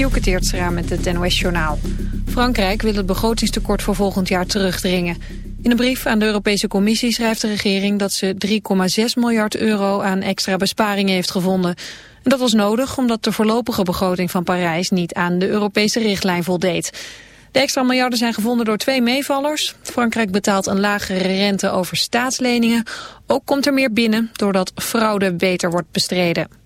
Dielke met het NOS-journaal. Frankrijk wil het begrotingstekort voor volgend jaar terugdringen. In een brief aan de Europese Commissie schrijft de regering dat ze 3,6 miljard euro aan extra besparingen heeft gevonden. En dat was nodig omdat de voorlopige begroting van Parijs niet aan de Europese richtlijn voldeed. De extra miljarden zijn gevonden door twee meevallers. Frankrijk betaalt een lagere rente over staatsleningen. Ook komt er meer binnen doordat fraude beter wordt bestreden.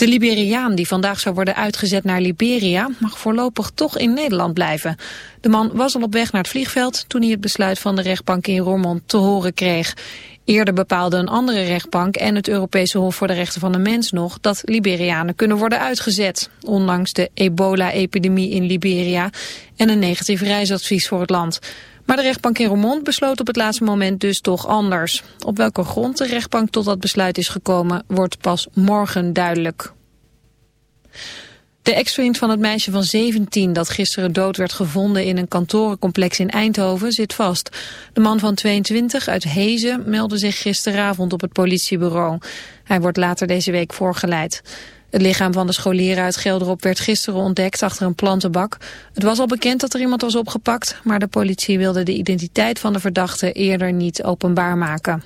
De Liberiaan die vandaag zou worden uitgezet naar Liberia mag voorlopig toch in Nederland blijven. De man was al op weg naar het vliegveld toen hij het besluit van de rechtbank in Roermond te horen kreeg. Eerder bepaalde een andere rechtbank en het Europese Hof voor de Rechten van de Mens nog dat Liberianen kunnen worden uitgezet, ondanks de ebola-epidemie in Liberia en een negatief reisadvies voor het land. Maar de rechtbank in Roermond besloot op het laatste moment dus toch anders. Op welke grond de rechtbank tot dat besluit is gekomen, wordt pas morgen duidelijk. De ex-vriend van het meisje van 17 dat gisteren dood werd gevonden in een kantorencomplex in Eindhoven zit vast. De man van 22 uit Hezen meldde zich gisteravond op het politiebureau. Hij wordt later deze week voorgeleid. Het lichaam van de scholier uit Gelderop werd gisteren ontdekt achter een plantenbak. Het was al bekend dat er iemand was opgepakt, maar de politie wilde de identiteit van de verdachte eerder niet openbaar maken.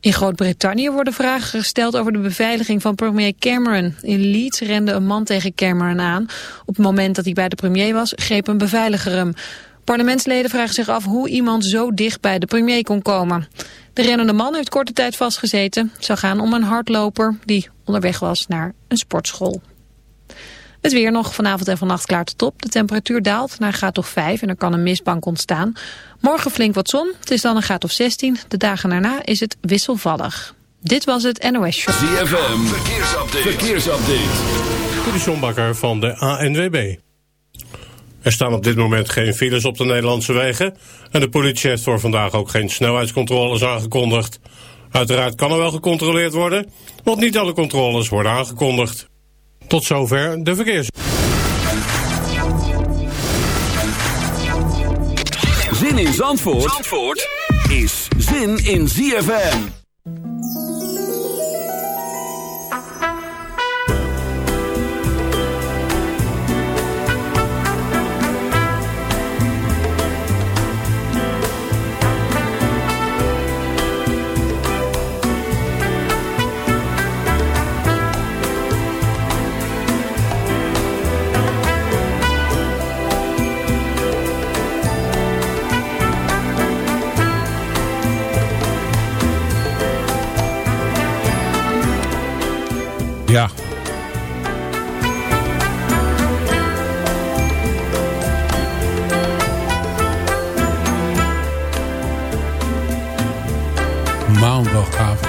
In Groot-Brittannië worden vragen gesteld over de beveiliging van premier Cameron. In Leeds rende een man tegen Cameron aan. Op het moment dat hij bij de premier was, greep een beveiliger hem. Parlementsleden vragen zich af hoe iemand zo dicht bij de premier kon komen. De rennende man heeft korte tijd vastgezeten. Het zou gaan om een hardloper die onderweg was naar een sportschool. Het weer nog. Vanavond en vannacht klaart het op. De temperatuur daalt naar graad of 5 en er kan een mistbank ontstaan. Morgen flink wat zon. Het is dan een graad of 16. De dagen daarna is het wisselvallig. Dit was het NOS Show. ZFM. Verkeersupdate. Verkeersupdate. De van de ANWB. Er staan op dit moment geen files op de Nederlandse wegen. En de politie heeft voor vandaag ook geen snelheidscontroles aangekondigd. Uiteraard kan er wel gecontroleerd worden, want niet alle controles worden aangekondigd. Tot zover de verkeers. Zin in Zandvoort, Zandvoort is zin in ZFM. Ja. Maandagavond.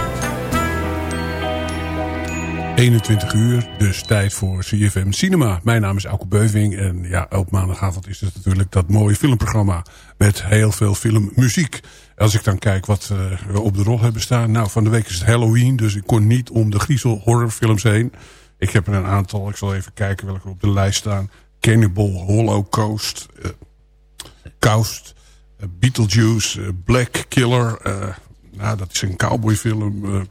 21 uur, dus tijd voor CFM Cinema. Mijn naam is Auke Beuving en ja, op maandagavond is het natuurlijk dat mooie filmprogramma met heel veel filmmuziek. Als ik dan kijk wat we eh, op de rol hebben staan. Nou, van de week is het Halloween, dus ik kon niet om de griezel horrorfilms heen. Ik heb er een aantal, ik zal even kijken welke op de lijst staan. Cannibal, Holocaust, uh, Coast, uh, Beetlejuice, Black Killer. nou, dat is een cowboyfilm.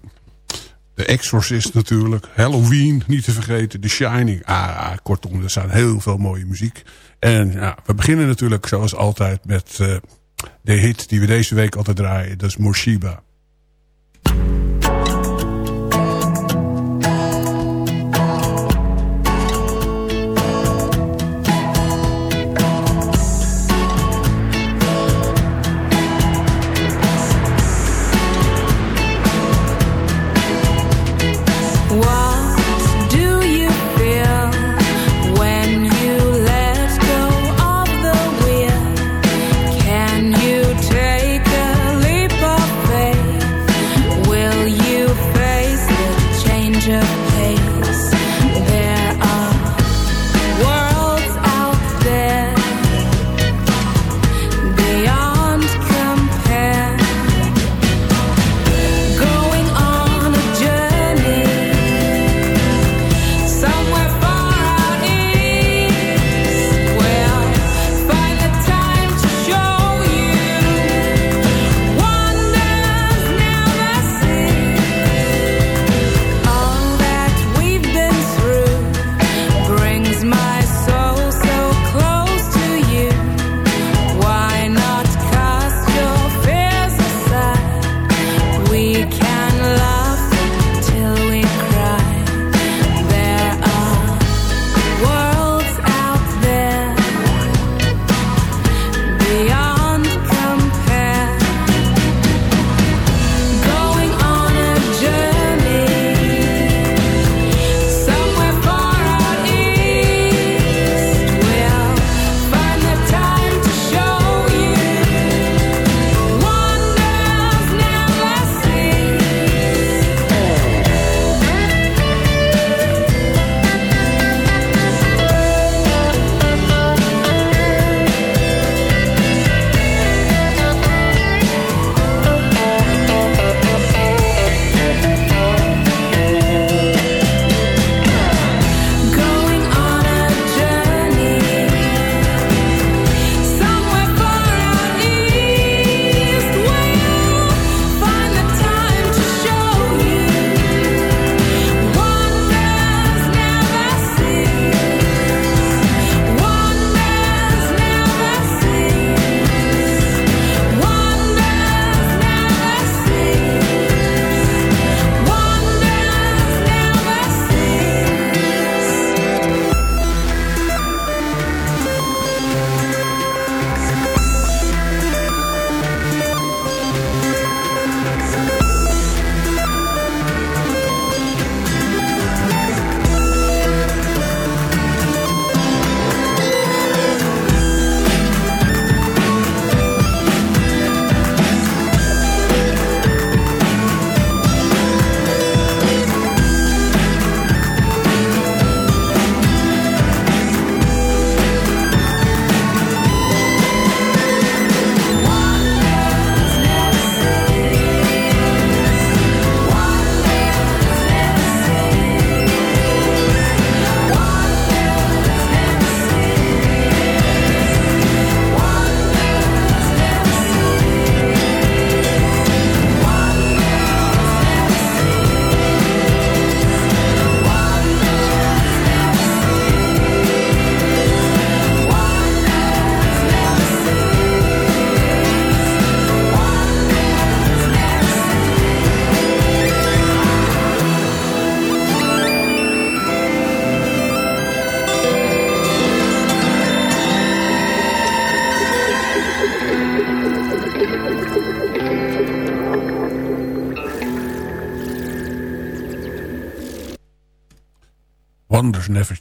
The Exorcist natuurlijk. Halloween, niet te vergeten. The Shining. Ah, kortom, er staat heel veel mooie muziek. En ja, we beginnen natuurlijk zoals altijd met de hit die we deze week altijd draaien. Dat is Morshiba.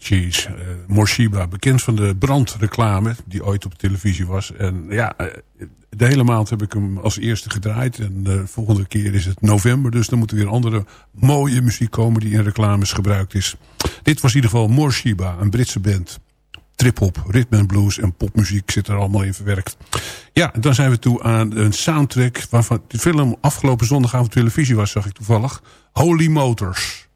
Uh, Morshiba, bekend van de brandreclame die ooit op televisie was. En ja, uh, de hele maand heb ik hem als eerste gedraaid. En de volgende keer is het november. Dus dan moet er weer andere mooie muziek komen die in reclames gebruikt is. Dit was in ieder geval Morshiba, een Britse band. Trip-hop, rhythm and blues en popmuziek zit er allemaal in verwerkt. Ja, dan zijn we toe aan een soundtrack waarvan de film afgelopen zondagavond televisie was, zag ik toevallig. Holy Motors.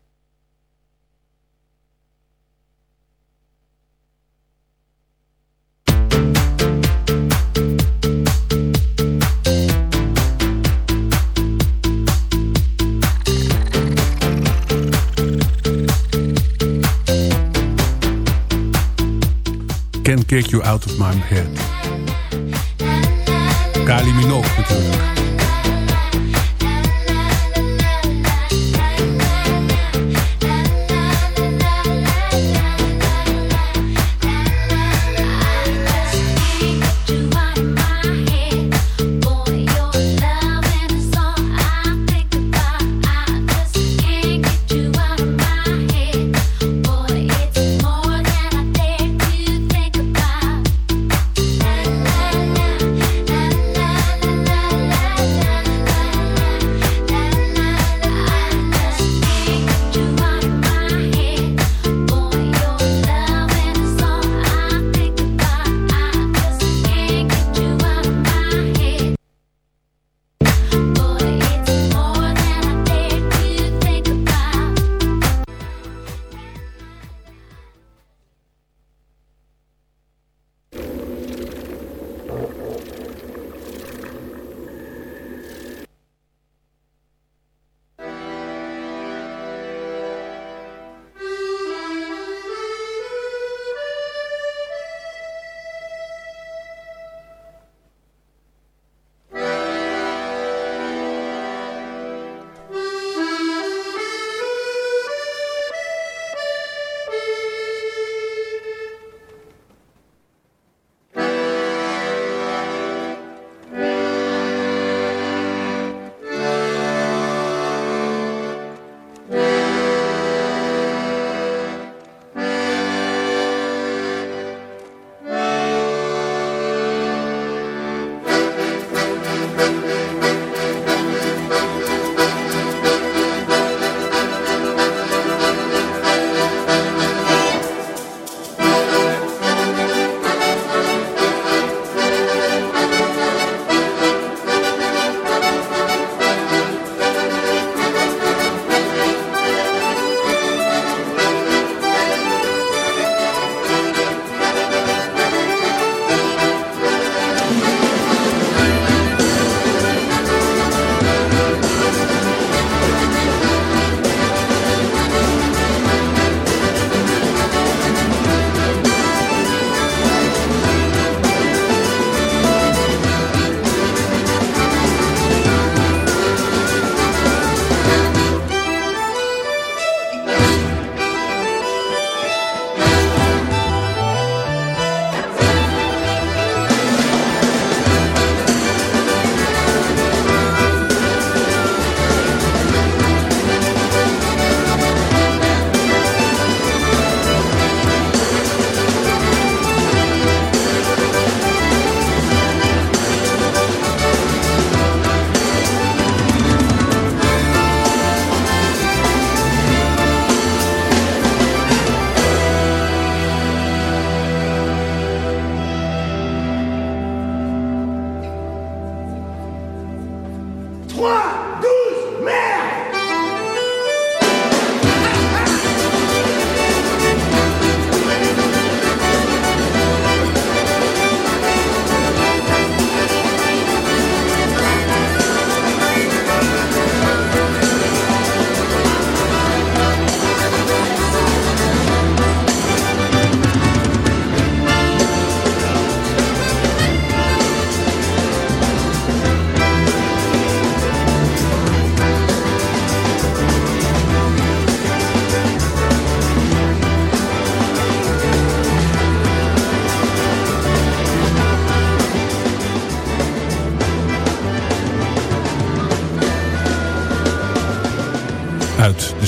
Get You Out of My Head. Kali Minogue natuurlijk.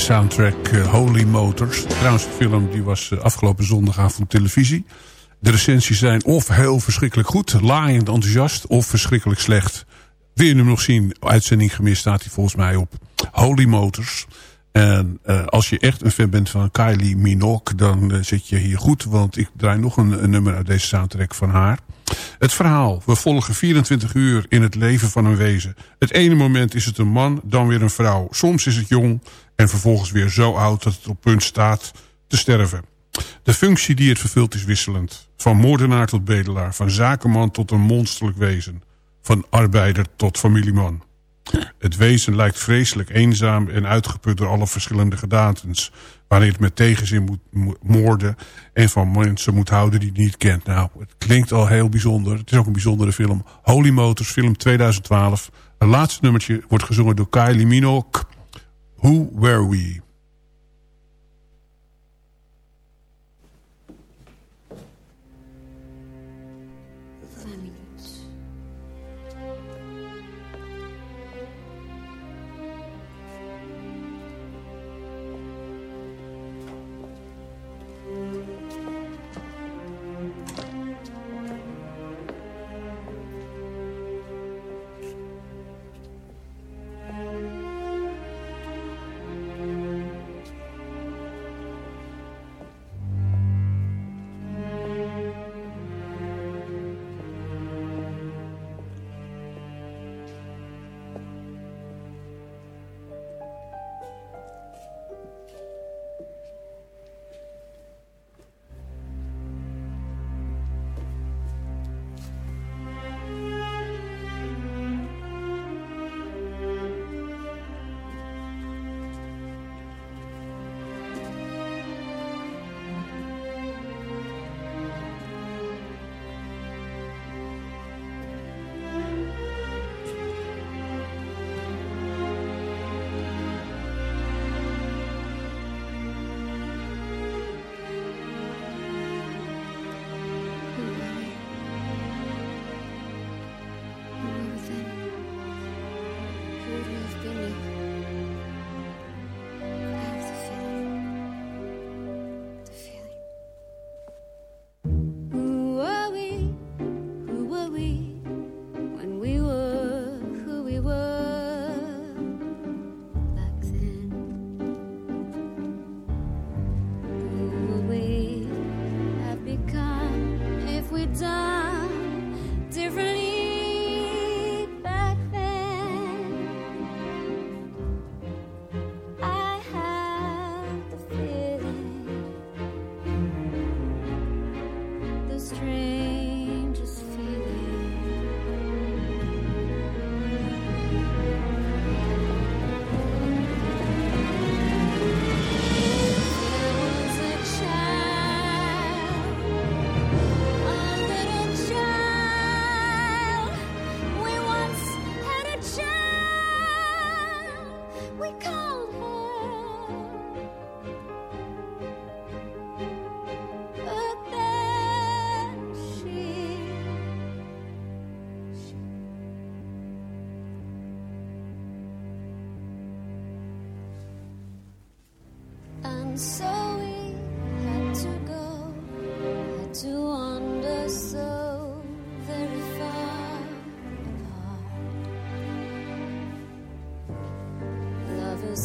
Soundtrack Holy Motors. Trouwens, de film die was afgelopen zondagavond televisie. De recensies zijn of heel verschrikkelijk goed, laaiend enthousiast... of verschrikkelijk slecht. Wil je hem nog zien? Uitzending gemist staat hij volgens mij op Holy Motors. En uh, als je echt een fan bent van Kylie Minogue... dan zit je hier goed, want ik draai nog een, een, nummer uit deze soundtrack van haar. Het verhaal. We volgen 24 uur in het leven van een wezen. Het ene moment is het een man, dan weer een vrouw. Soms is het jong en vervolgens weer zo oud dat het op punt staat te sterven. De functie die het vervult is wisselend. Van moordenaar tot bedelaar, van zakenman tot een monsterlijk wezen. Van arbeider tot familieman. Het wezen lijkt vreselijk eenzaam en uitgeput door alle verschillende gedaantens. Waarin het met tegenzin moet moorden en van mensen moet houden die het niet kent. Nou, het klinkt al heel bijzonder. Het is ook een bijzondere film. Holy Motors, film 2012. Het laatste nummertje wordt gezongen door Kylie Minogue. Who Were We?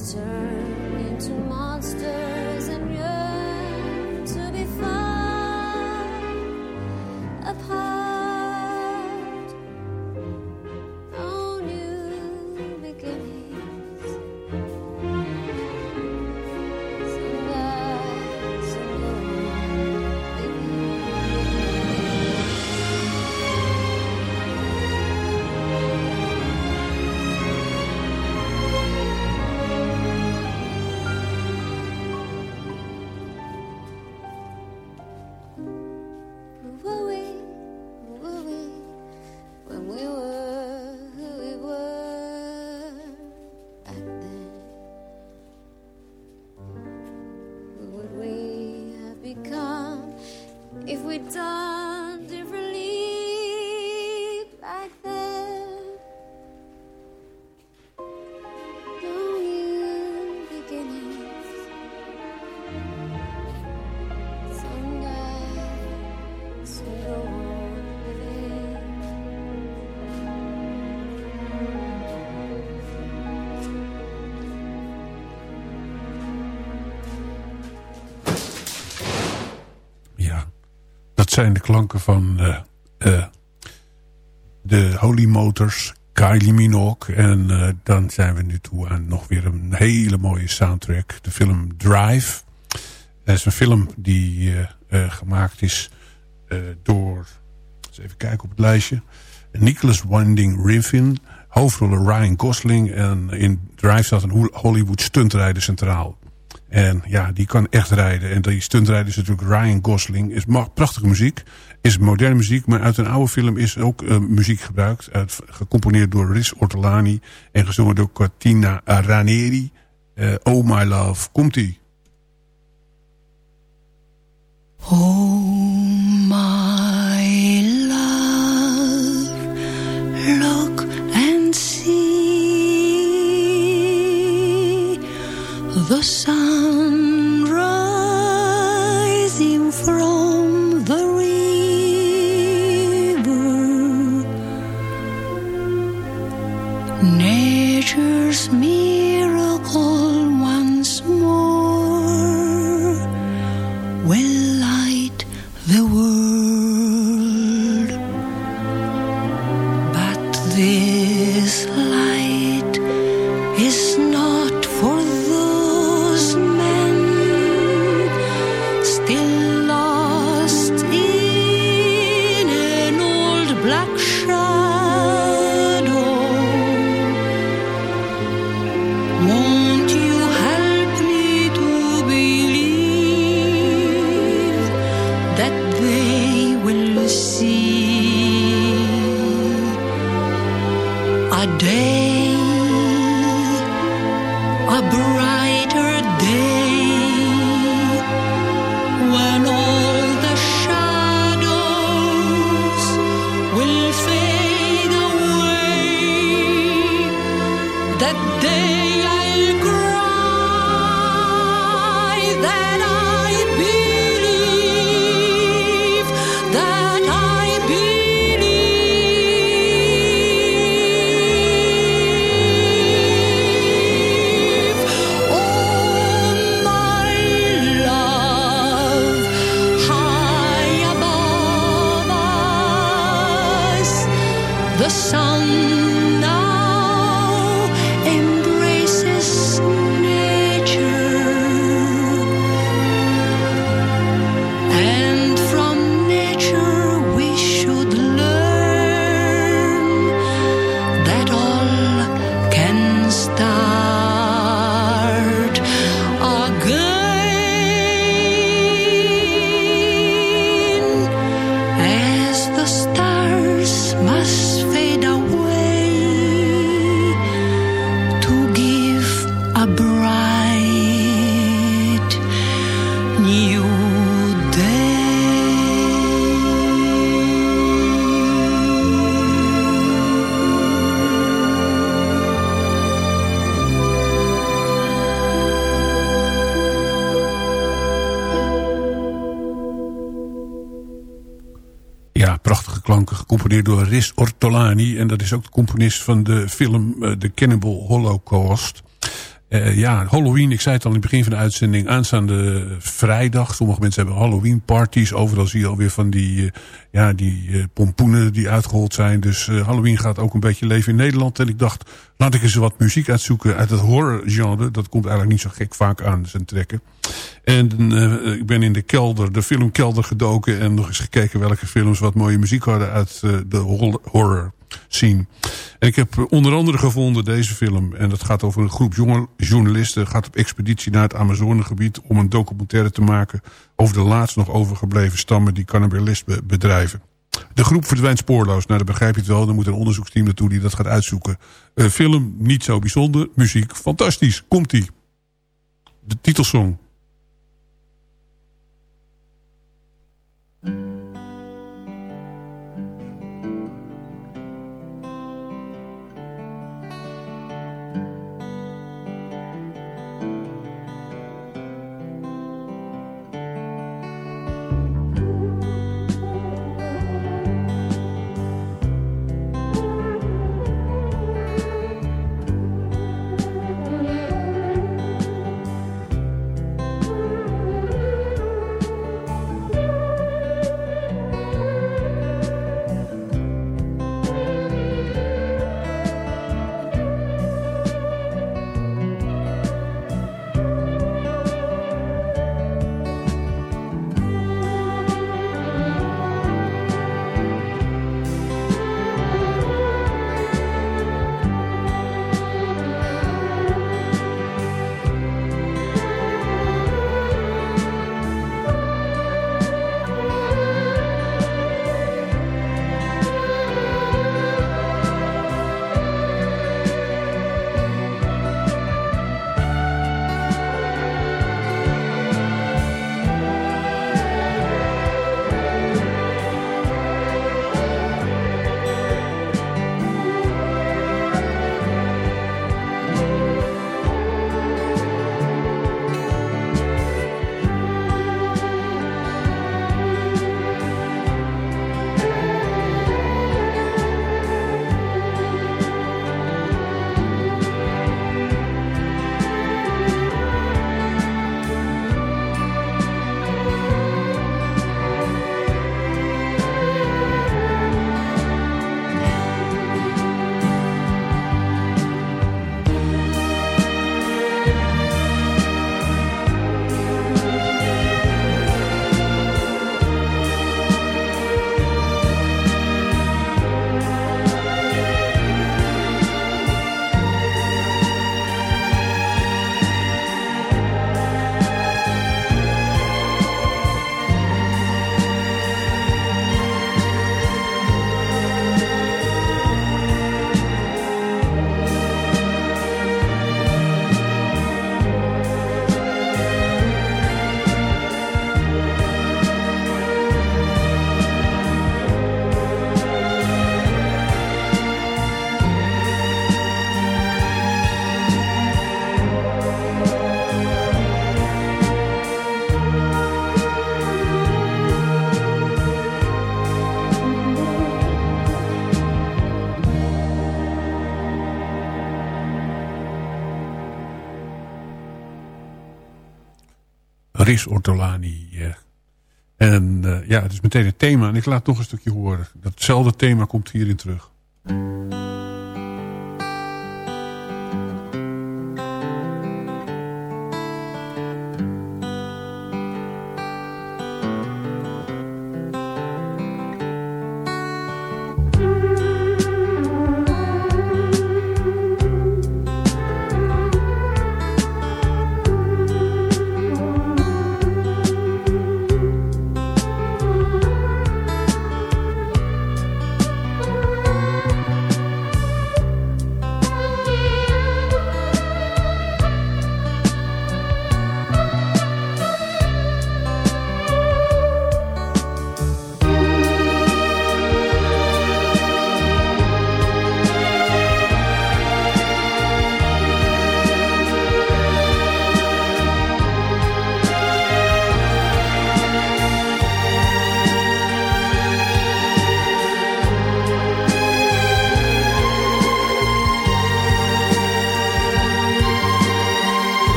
turn into monsters. Zijn de klanken van uh, uh, de Holy Motors, Kylie Minogue. En uh, dan zijn we nu toe aan nog weer een hele mooie soundtrack. De film Drive. Dat is een film die gemaakt is door... Eens even kijken op het lijstje. Nicholas Winding Refn. Hoofdrollen Ryan Gosling. En in Drive staat een Hollywood stuntrijder centraal. En ja, die kan echt rijden. En die stuntrijder is natuurlijk Ryan Gosling. Is prachtige muziek. Is moderne muziek. Maar uit een oude film is ook uh, muziek gebruikt. Gecomponeerd door Riz Ortolani. En gezongen door Cortina Ranieri. Uh, oh My Love. Komt-ie. Oh my love. Look and see. The sun. Riz Ortolani. En dat is ook de componist van de film uh, The Cannibal Holocaust. Uh, ja, Halloween, ik zei het al in het begin van de uitzending. Aanstaande vrijdag. Sommige mensen hebben Halloween parties. Overal zie je alweer van die, uh, ja, die pompoenen die uitgehold zijn. Dus Halloween gaat ook een beetje leven in Nederland. En ik dacht, laat ik eens wat muziek uitzoeken uit het horror genre. Dat komt eigenlijk niet zo gek vaak aan zijn trekken. En uh, ik ben in de kelder, de filmkelder gedoken... en nog eens gekeken welke films wat mooie muziek hadden... uit uh, de horror scene. En ik heb onder andere gevonden deze film... en dat gaat over een groep jonge journalisten... gaat op expeditie naar het Amazonegebied... om een documentaire te maken... over de laatst nog overgebleven stammen... die cannibalisme bedrijven. De groep verdwijnt spoorloos. Nou, dat begrijp je het wel. Er moet een onderzoeksteam naartoe die dat gaat uitzoeken. Uh, film niet zo bijzonder. Muziek fantastisch. Komt-ie. De titelsong. Chris Ortolani. En ja, het is meteen het thema. En ik laat nog een stukje horen. Datzelfde thema komt hierin terug.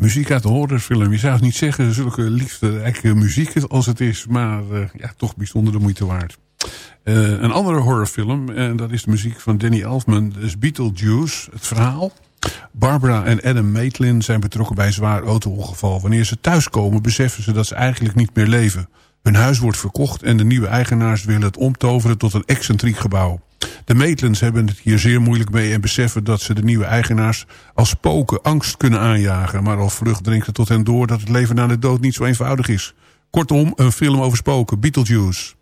Muziek uit de horrorfilm. Je zou het niet zeggen, zulke liefderijke muziek als het is. Maar uh, ja, toch bijzonder de moeite waard. Uh, een andere horrorfilm, en dat is de muziek van Danny Elfman. Is Beetlejuice, het verhaal. Barbara en Adam Maitland zijn betrokken bij een zwaar auto-ongeval. Wanneer ze thuiskomen beseffen ze dat ze eigenlijk niet meer leven. Hun huis wordt verkocht en de nieuwe eigenaars willen het omtoveren tot een excentriek gebouw. De Maitlands hebben het hier zeer moeilijk mee en beseffen dat ze de nieuwe eigenaars als spoken angst kunnen aanjagen. Maar al vlug dringt het tot hen door dat het leven na de dood niet zo eenvoudig is. Kortom, een film over spoken, Beetlejuice.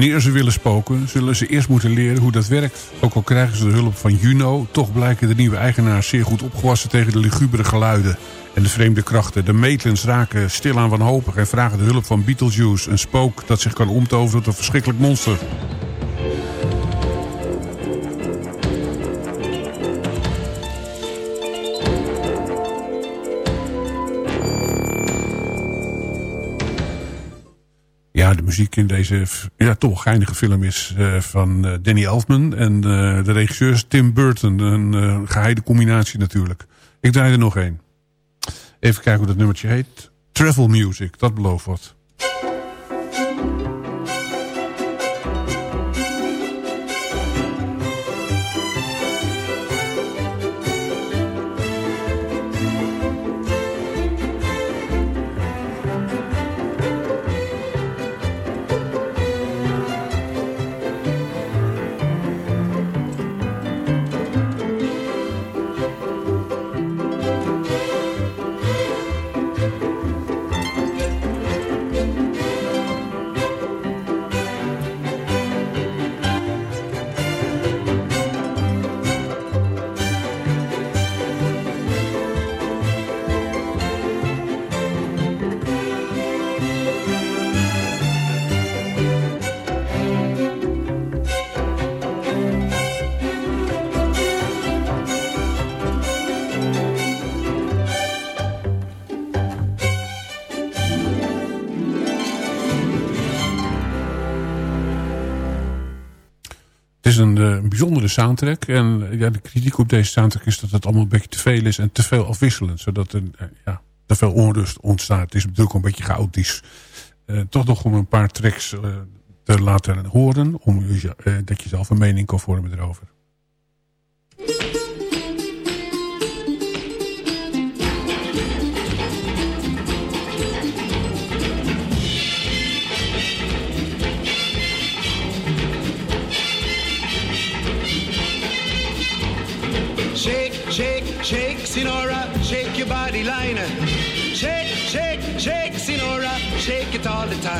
Wanneer ze willen spoken, zullen ze eerst moeten leren hoe dat werkt. Ook al krijgen ze de hulp van Juno... toch blijken de nieuwe eigenaars zeer goed opgewassen... tegen de lugubere geluiden en de vreemde krachten. De Maitlands raken stilaan wanhopig... en vragen de hulp van Beetlejuice, een spook... dat zich kan omtoveren tot een verschrikkelijk monster. De muziek in deze ja, toch geinige film is uh, van uh, Danny Elfman. En uh, de regisseur is Tim Burton. Een geheide combinatie natuurlijk. Ik draai er nog één. Even kijken hoe dat nummertje heet. Travel Music, dat belooft wat. Is een, eh, een, bijzondere soundtrack. En ja, de kritiek op deze soundtrack is dat het allemaal een beetje te veel is en te veel afwisselend. Zodat er uh, ja, te veel onrust ontstaat. Het is natuurlijk een beetje chaotisch. Toch nog om een paar tracks te laten horen. Om dat je zelf een mening kan vormen erover.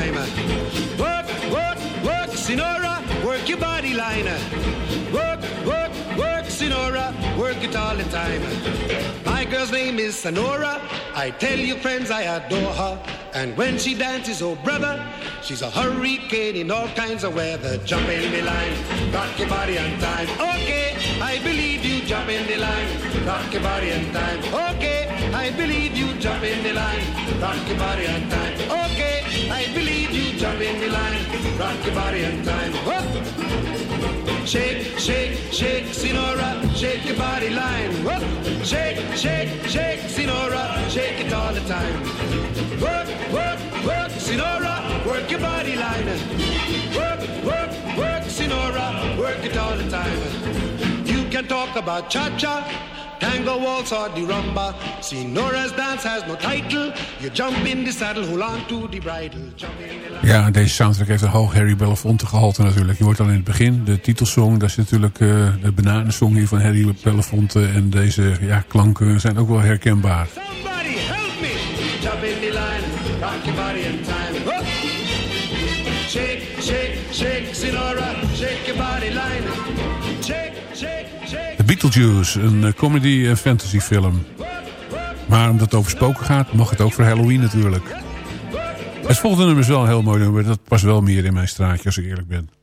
Time. Work, work, work, Sinora, work your body line. Work, work, work, Sinora, work it all the time. My girl's name is Sonora. I tell you, friends, I adore her. And when she dances, oh brother, she's a hurricane in all kinds of weather. Jump in the line, rock your body on time. Okay, I believe you. Jump in the line, rock your body on time. Okay, I believe you. Jump in the line, rock your body on time. Okay, I believe you. Jump in the line, rock your body on time. Whoop. Shake, shake, shake, Sinora, shake your body line. Whoop. Shake, shake, shake, Sinora, shake it all the time. Work, work, work, Sinora, work your body line. Work, work, work, Sinora, work it all the time. You can talk about cha-cha, tango waltz or the rumba. Sinora's dance has no title. You jump in the saddle, hold on to the bridle. Ja, deze soundtrack heeft een hoog Harry Belafonte gehalte natuurlijk. Je hoort al in het begin de titelsong. Dat is natuurlijk uh, de bananensong hier van Harry Belafonte. En deze ja, klanken zijn ook wel herkenbaar. Beetlejuice, een comedy- en fantasyfilm. Maar omdat het over spoken gaat, mag het ook voor Halloween natuurlijk. Het volgende nummer is wel een heel mooi nummer. Dat past wel meer in mijn straatje, als ik eerlijk ben.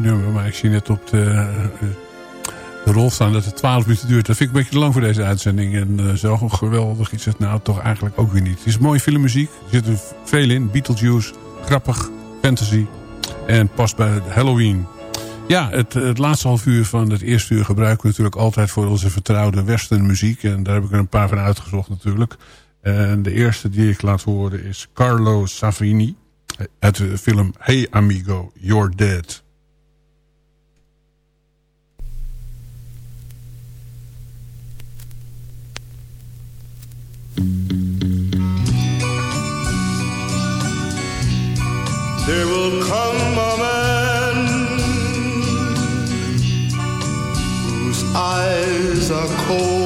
Nummer, maar ik zie net op de, eh, de rol staan dat het 12 minuten duurt. Dat vind ik een beetje lang voor deze uitzending. En uh, zo geweldig is het nou toch eigenlijk ook weer niet. Het is mooie filmmuziek, er zit er veel in. Beetlejuice, grappig, fantasy en past bij Halloween. Ja, het, het laatste half uur van het eerste uur gebruiken we natuurlijk altijd voor onze vertrouwde westernmuziek. En daar heb ik er een paar van uitgezocht natuurlijk. En de eerste die ik laat horen is Carlo Savini uit de film Hey Amigo, You're Dead. Cold,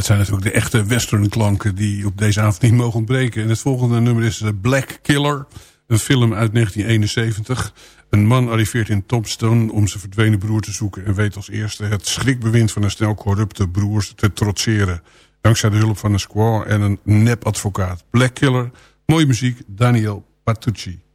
dat zijn natuurlijk de echte westernklanken die op deze avond niet mogen ontbreken. En het volgende nummer is eh, Black Killer, een film uit 1971. Een man arriveert in Topstone om zijn verdwenen broer te zoeken... en weet als eerste het schrikbewind van een snel corrupte broers te trotseren. Dankzij de hulp van een squaw en een nep-advocaat. Black Killer, mooie muziek, Daniel Patucci.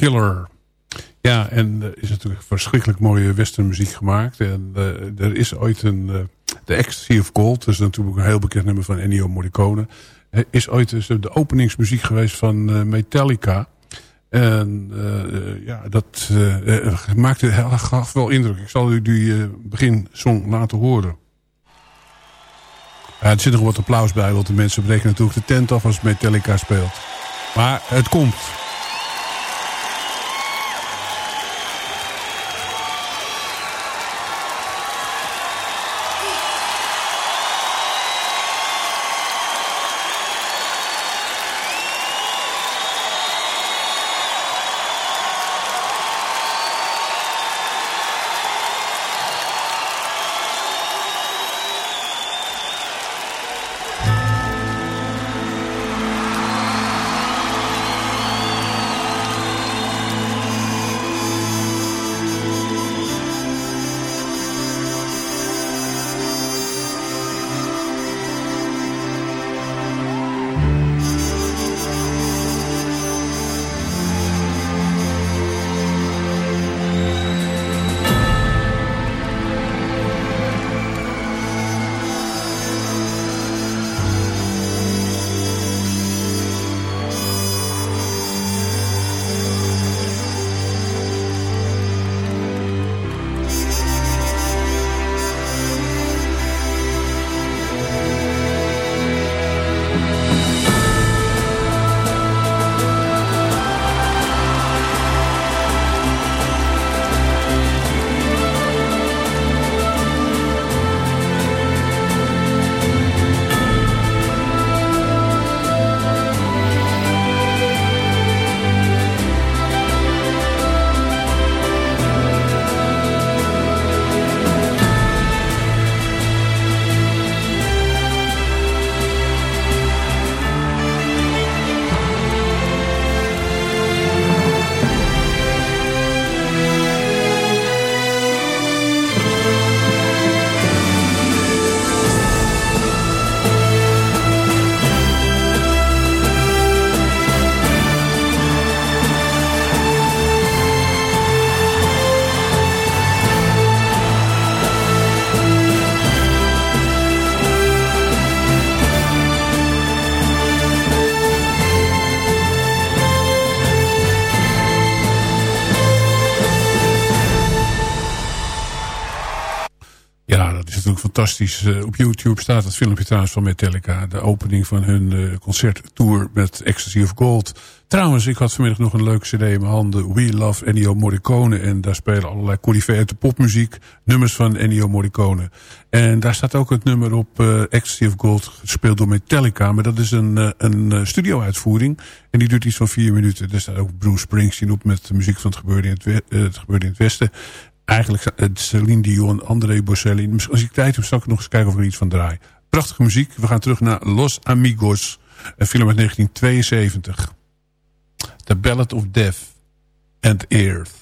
Killer. Ja, en er is natuurlijk verschrikkelijk mooie westernmuziek gemaakt. En uh, er is ooit een... Uh, The Ecstasy of Gold, dat is natuurlijk een heel bekend nummer van Ennio Morricone. Is ooit de openingsmuziek geweest van uh, Metallica. En ja, dat maakte gaf wel indruk. Ik zal u die beginsong laten horen. er zit nog wat applaus bij, want de mensen breken natuurlijk de tent af als Metallica speelt. Maar het komt. Uh, op YouTube staat het filmpje trouwens van Metallica. De opening van hun uh, concerttour met Ecstasy of Gold. Trouwens, ik had vanmiddag nog een leuke cd in mijn handen. We Love Ennio Morricone. En daar spelen allerlei de popmuziek. Nummers van Ennio Morricone. En daar staat ook het nummer op uh, Ecstasy of Gold. Gespeeld door Metallica. Maar dat is een, een studio-uitvoering. En die duurt iets van vier minuten. Er staat ook Bruce Springsteen op met de muziek van het gebeurde in het, het gebeurde in het Westen eigenlijk Celine Dion, André Bocelli. Als ik tijd heb, zal ik nog eens kijken of er iets van draai. Prachtige muziek. We gaan terug naar Los Amigos. Een film uit 1972. The Ballad of Death and Earth.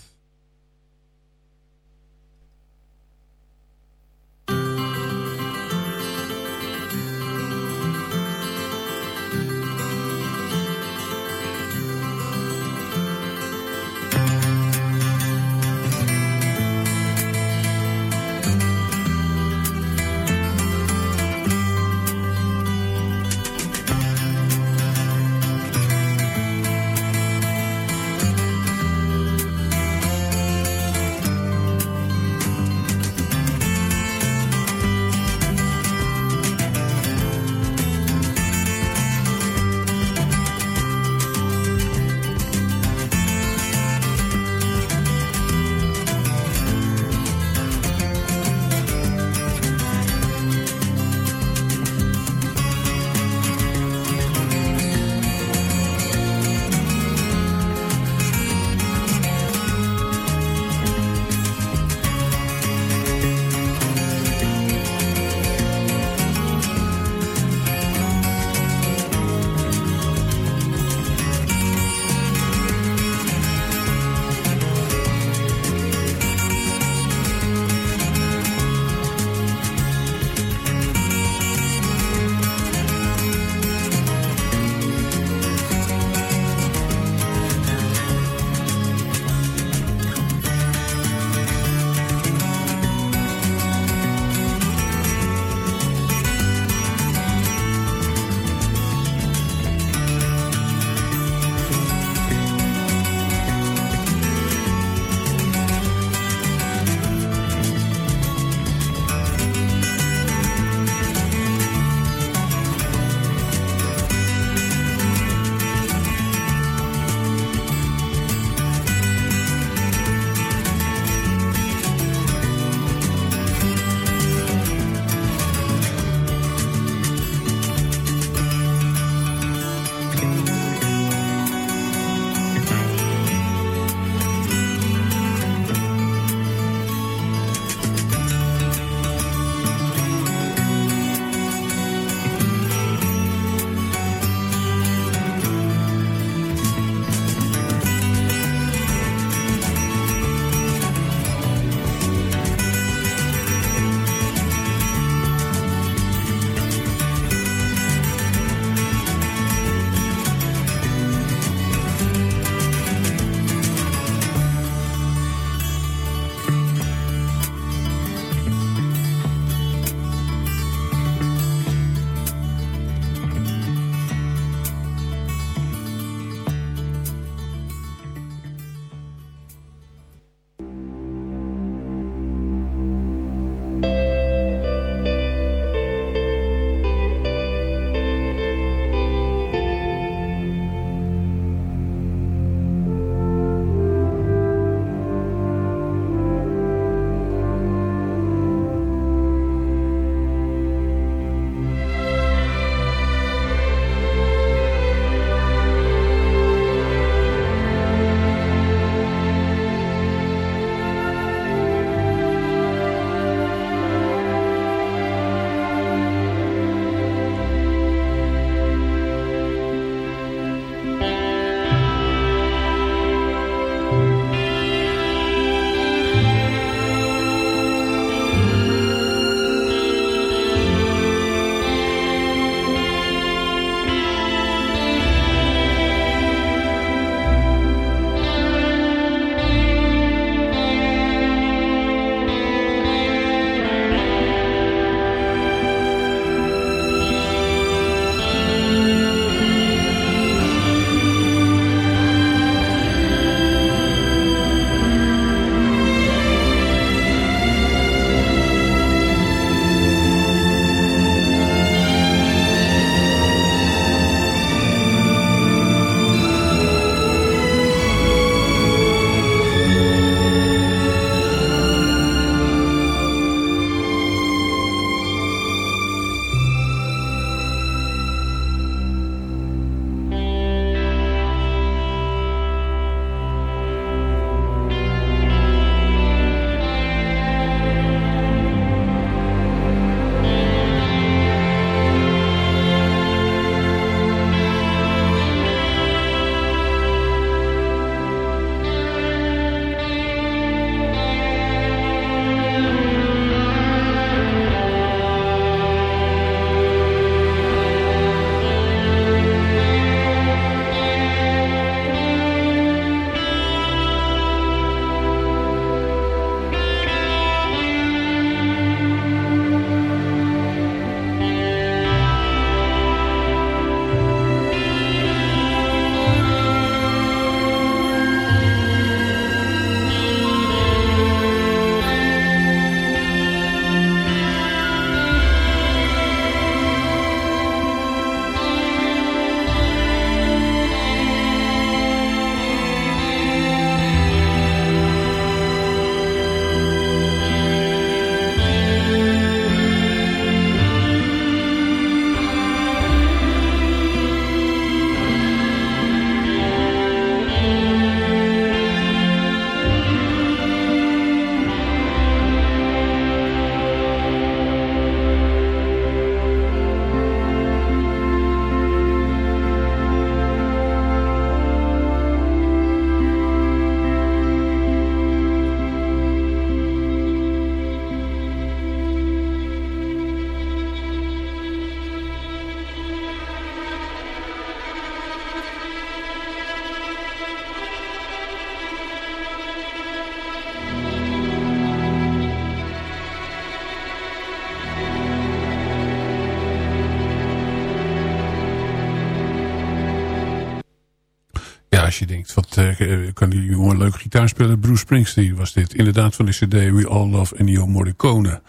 Inderdaad van de cd We All Love Ennio Morricone.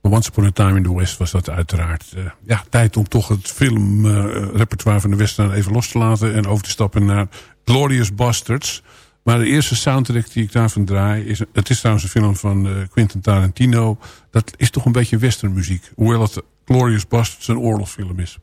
Once Upon a Time in the West was dat uiteraard. Uh, ja, tijd om toch het filmrepertoire van de Western even los te laten... en over te stappen naar Glorious Bastards. Maar de eerste soundtrack die ik daarvan draai... Is, het is trouwens een film van uh, Quentin Tarantino. Dat is toch een beetje westernmuziek. Hoewel het Glorious Bastards een oorlogsfilm is.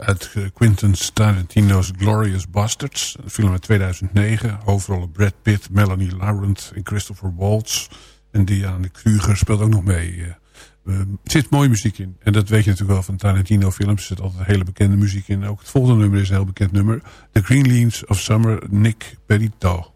Uit Quentin Tarantino's Glorious Bastards. Een film uit 2009. Hoofdrollen Brad Pitt, Melanie Laurent en Christopher Waltz. En Diane Kruger speelt ook nog mee. Er zit mooie muziek in. En dat weet je natuurlijk wel van Tarantino films. Er zit altijd hele bekende muziek in. Ook het volgende nummer is een heel bekend nummer. The Green Leans of Summer, Nick Perito.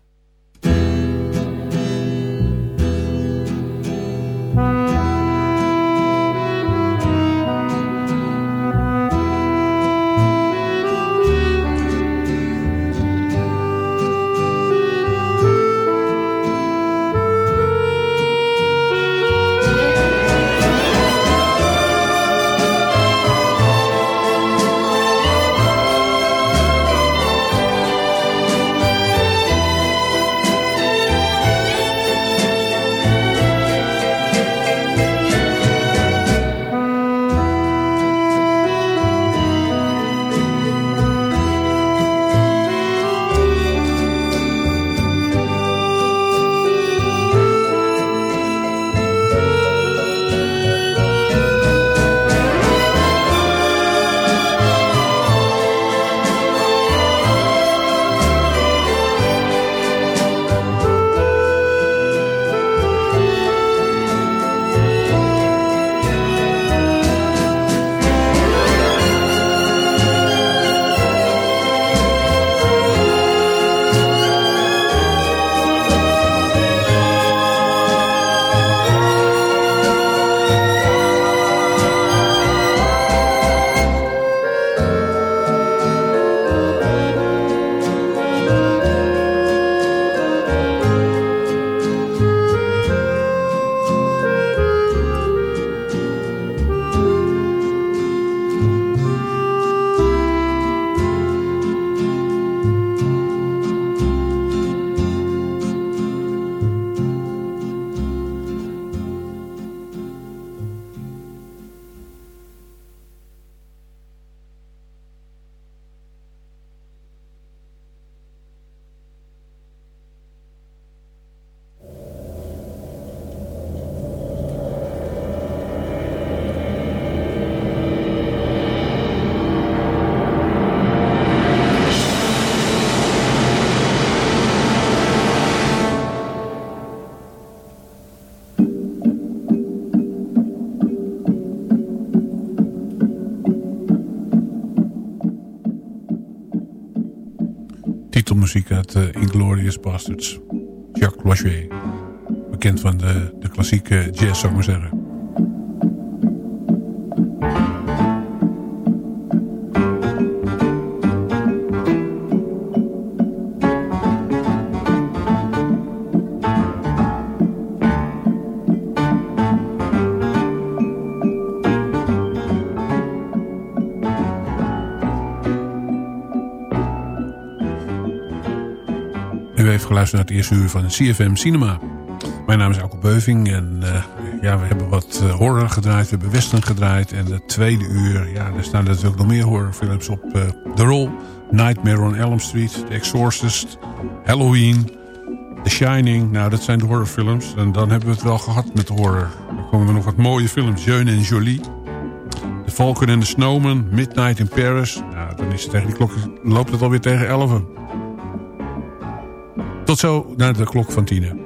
Jacques Loisier. Bekend van de, de klassieke jazz, zou. Geluisterd naar het eerste uur van CFM Cinema. Mijn naam is Alko Beuving en uh, ja, we hebben wat uh, horror gedraaid, we hebben western gedraaid. En het tweede uur, ja, er staan natuurlijk nog meer horrorfilms op uh, de rol. Nightmare on Elm Street, The Exorcist, Halloween, The Shining. Nou, dat zijn de horrorfilms. En dan hebben we het wel gehad met de horror. Dan komen er nog wat mooie films. Jeune en Jolie. The Falcon and the Snowman, Midnight in Paris. Nou, dan is het tegen die klok, loopt het alweer tegen 11. Tot zo naar de klok van tienen.